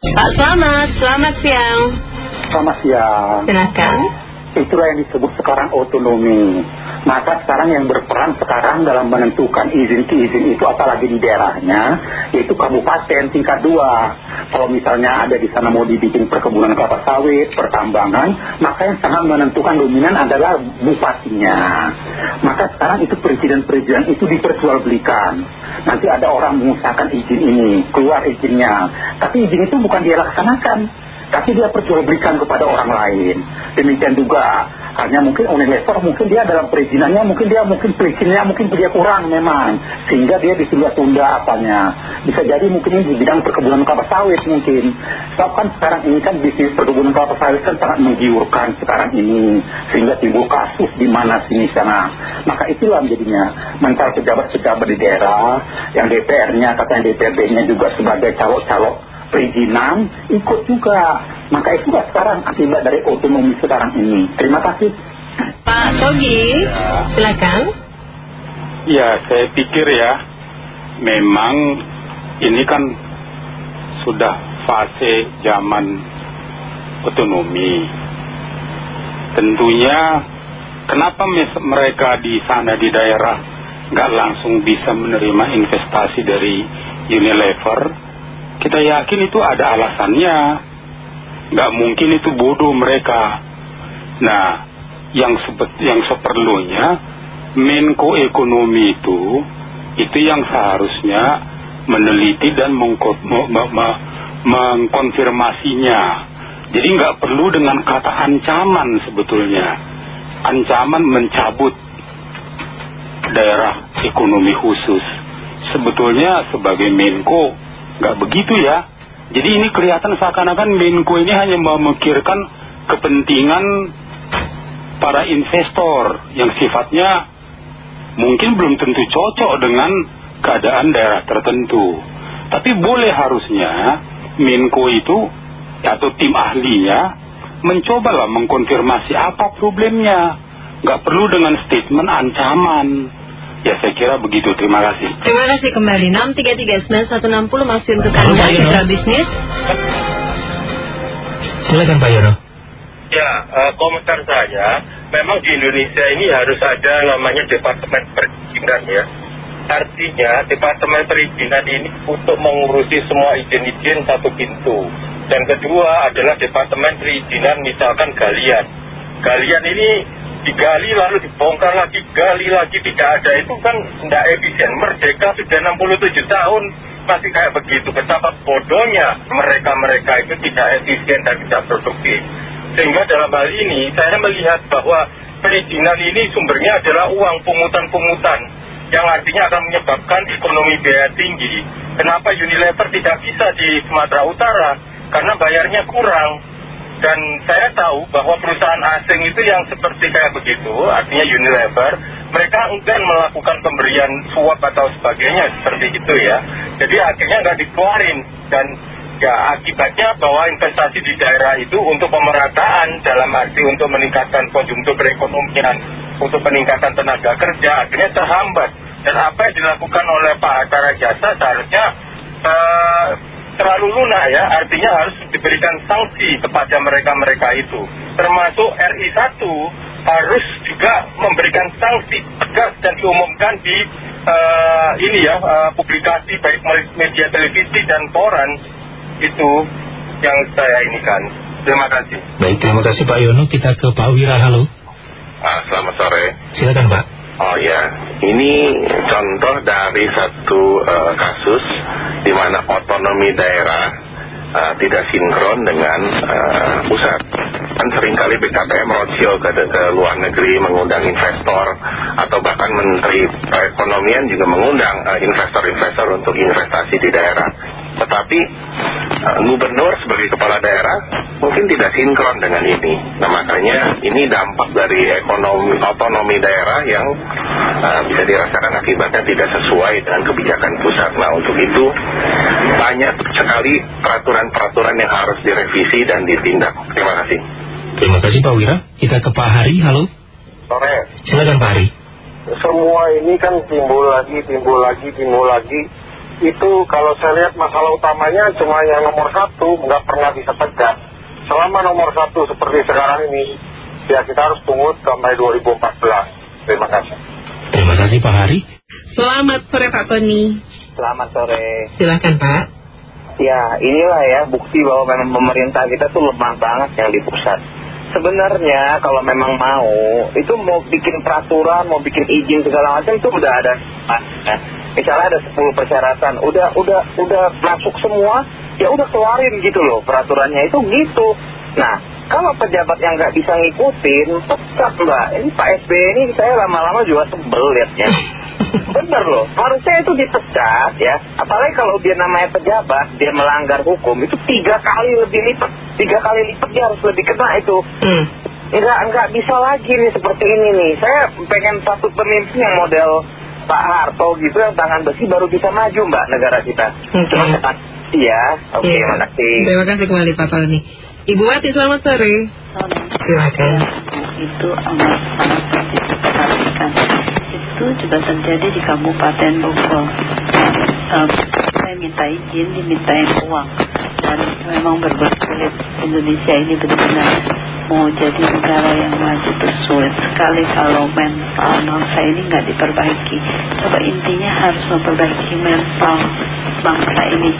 Pak Selamat, selamat siang. Selamat siang. Silakan. Itulah yang disebut sekarang otonomi. Maka sekarang yang berperan sekarang dalam menentukan izin-izin itu apalagi di daerahnya, yaitu kabupaten tingkat dua. Kalau misalnya ada di sana mau dibikin perkebunan kelapa sawit, pertambangan, maka yang sangat menentukan dominan adalah bupatinya. Maka sekarang itu perizinan-perizinan itu diperjualbelikan. Nanti ada orang mengusahakan izin ini, keluar izinnya. Tapi izin itu bukan dia laksanakan tapi dia perjualbelikan kepada orang lain. Demikian juga hanya mungkin Unilever mungkin dia dalam perizinannya mungkin dia mungkin perizinnya mungkin dia kurang memang sehingga dia ditunda-tunda apanya. Bisa jadi mungkin di bidang perkebunan kelapa sawit mungkin. Sebab kan sekarang ini kan bisnis perkebunan kelapa sawit kan sangat menggiurkan sekarang ini sehingga timbul kasus di mana sini sana. Maka itulah jadinya mental pejabat-pejabat di daerah yang DPR-nya katanya DPRD-nya juga sebagai calok-calok perizinan ikut juga. Maka itulah sekarang akibat dari otonomi sekarang ini. Terima kasih. Pak Togi, silakan. Ya, saya pikir ya, memang ini kan sudah fase zaman otonomi. Tentunya, kenapa mereka di sana di daerah nggak langsung bisa menerima investasi dari Unilever? Kita yakin itu ada alasannya. Nggak mungkin itu bodoh mereka. Nah, yang, yang seperlunya Menko Ekonomi itu, itu yang seharusnya meneliti dan mengkonfirmasinya. Jadi nggak perlu dengan kata ancaman sebetulnya. Ancaman mencabut daerah ekonomi khusus. Sebetulnya sebagai Menko Nggak begitu ya. Jadi ini kelihatan seakan-akan Menko ini hanya memikirkan kepentingan para investor yang sifatnya mungkin belum tentu cocok dengan keadaan daerah tertentu. Tapi boleh harusnya Menko itu atau tim ahlinya mencobalah mengkonfirmasi apa problemnya. Nggak perlu dengan statement ancaman. Ya saya kira begitu, terima kasih. Terima kasih kembali. 6339160 masih untuk Anda Mitra Bisnis Silakan Pak Yono. Ya, uh, komentar saya Memang di Indonesia ini harus ada namanya Departemen Perizinan ya. Artinya Departemen Perizinan ini untuk mengurusi semua izin-izin satu pintu. Dan kedua adalah Departemen Perizinan misalkan galian. Galian ini digali lalu dibongkar lagi, gali lagi, tidak ada itu kan tidak efisien. Merdeka sudah 67 tahun masih kayak begitu. Betapa bodohnya mereka-mereka itu tidak efisien dan tidak produktif. Sehingga dalam hal ini saya melihat bahwa perizinan ini sumbernya adalah uang pungutan-pungutan yang artinya akan menyebabkan ekonomi biaya tinggi. Kenapa Unilever tidak bisa di Sumatera Utara? Karena bayarnya kurang dan saya tahu bahwa perusahaan asing itu yang seperti kayak begitu, artinya Unilever, mereka enggan melakukan pemberian suap atau sebagainya seperti itu ya. Jadi akhirnya nggak dikeluarin dan ya akibatnya bahwa investasi di daerah itu untuk pemerataan dalam arti untuk meningkatkan konjungtur perekonomian, untuk peningkatan tenaga kerja akhirnya terhambat. Dan apa yang dilakukan oleh Pak Hatta Jasa seharusnya uh, terlalu lunak ya, artinya harus diberikan sanksi kepada mereka-mereka itu. Termasuk RI 1 harus juga memberikan sanksi tegas dan diumumkan di uh, ini ya, uh, publikasi baik media televisi dan koran itu yang saya ini kan. Terima kasih. Baik, terima kasih Pak Yono. Kita ke Pak Wira, halo. Ah, selamat sore. Silakan Pak. Oh ya, ini contoh dari satu uh, kasus di mana otonomi daerah uh, tidak sinkron dengan uh, pusat. Kan sering kali BKPM roadshow ke, ke luar negeri mengundang investor atau bahkan Menteri Perekonomian juga mengundang investor-investor untuk investasi di daerah. Tetapi gubernur sebagai kepala daerah tidak sinkron dengan ini. Nah makanya ini dampak dari ekonomi otonomi daerah yang uh, bisa dirasakan akibatnya tidak sesuai dengan kebijakan pusat. Nah untuk itu banyak sekali peraturan-peraturan yang harus direvisi dan ditindak. Terima kasih. Terima kasih Pak Wira. Kita ke Pak Hari, halo. Sore. Silakan Pak Hari. Semua ini kan timbul lagi, timbul lagi, timbul lagi. itu kalau saya lihat masalah utamanya cuma yang nomor satu nggak pernah bisa tegak. Selama nomor satu seperti sekarang ini, ya kita harus tunggu sampai 2014. Terima kasih. Terima kasih Pak Hari. Selamat sore Pak Tony. Selamat sore. Silakan Pak. Ya, inilah ya bukti bahwa memang pemerintah kita tuh lemah banget yang di pusat. Sebenarnya kalau memang mau, itu mau bikin peraturan, mau bikin izin segala macam itu udah ada. Nah, misalnya ada 10 persyaratan, udah udah udah masuk semua, ya udah keluarin gitu loh peraturannya itu gitu. Nah, kalau pejabat yang nggak bisa ngikutin, tetap mbak. Ini Pak SBY ini saya lama-lama juga sebel liatnya. Bener loh, harusnya itu dipecat ya. Apalagi kalau dia namanya pejabat, dia melanggar hukum, itu tiga kali lebih lipat. Tiga kali lipat dia harus lebih kena itu. Hmm. Enggak, enggak bisa lagi nih seperti ini nih. Saya pengen satu pemimpin yang model Pak Harto gitu yang tangan besi baru bisa maju mbak negara kita. Oke. Iya, oke, Iya. makasih. Terima kasih kembali Pak Tony. Ibu Wati selamat sore. Silakan. itu amat sangat diperhatikan. Itu juga terjadi di Kabupaten Bogor. Eh, saya minta izin, dimintain uang. Dan memang berbelit Indonesia ini benar-benar mau jadi negara yang maju itu sulit sekali kalau mental bangsa ini nggak diperbaiki. Coba intinya harus memperbaiki mental bangsa ini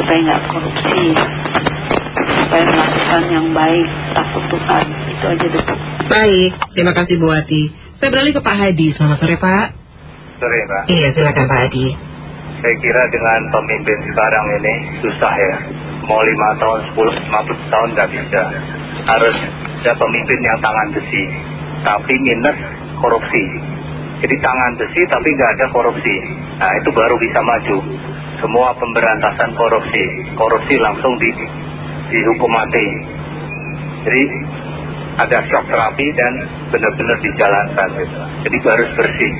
supaya nggak korupsi, supaya melakukan yang baik, takut Tuhan. Itu aja dulu. Baik, terima kasih Bu Wati. Saya beralih ke Pak Hadi. Selamat sore Pak. Sore Pak. Iya, silakan Pak Hadi. Saya kira dengan pemimpin sekarang ini susah ya. Mau 5 tahun, 10, 15 tahun nggak bisa. Harus ada pemimpin yang tangan besi. Tapi minus korupsi. Jadi tangan besi tapi nggak ada korupsi. Nah itu baru bisa maju. Semua pemberantasan korupsi. Korupsi langsung di, dihukum mati. Jadi ada shock terapi dan benar-benar dijalankan. Jadi harus bersih.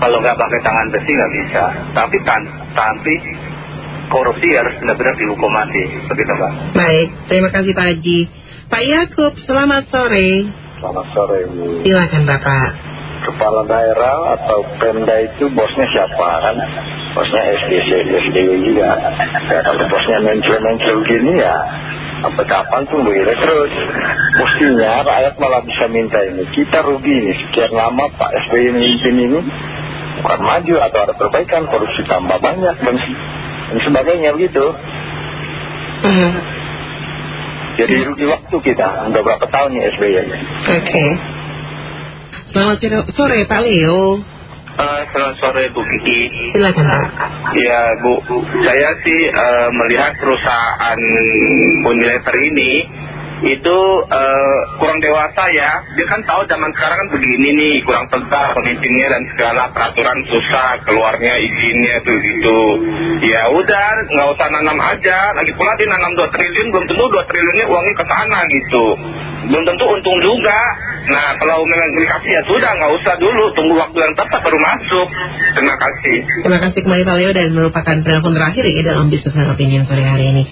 Kalau nggak pakai tangan besi nggak bisa. Tapi tan tapi korupsi harus benar-benar dihukum mati. Begitu Pak. Baik, terima kasih Pak Haji. Pak Yakub, selamat sore. Selamat sore Bu. Silakan Bapak. Kepala daerah atau Pemda itu bosnya siapa kan? Bosnya SDC, SDW juga. Ya, kalau bosnya mencel-mencel gini ya sampai kapan tuh begini terus. Mestinya rakyat malah bisa minta ini. Kita rugi nih sekian lama Pak SBY memimpin ini bukan maju atau ada perbaikan korupsi tambah banyak dan, dan sebagainya begitu. Hmm, Jadi rugi waktu kita. Udah berapa tahun nih SBY ini? Oke. Selamat sore- sore Pak Leo. Eh, selamat sore Bu Kiki. Silakan Pak. Ya Bu, saya sih eh, melihat perusahaan Unilever ini itu eh, kurang dewasa ya. Dia kan tahu zaman sekarang kan begini nih, kurang tegak pemimpinnya dan segala peraturan susah, keluarnya izinnya tuh gitu. Ya udah, nggak usah nanam aja. Lagi pula dia nanam 2 triliun, belum tentu 2 triliunnya uangnya ke sana gitu. Belum tentu untung juga. Nah kalau memang dikasih ya sudah, nggak usah dulu, tunggu waktu yang tepat baru masuk. Terima kasih. Terima kasih kembali Pak Leo dan merupakan penelpon terakhir ya dalam bisnis opinion sore hari ini.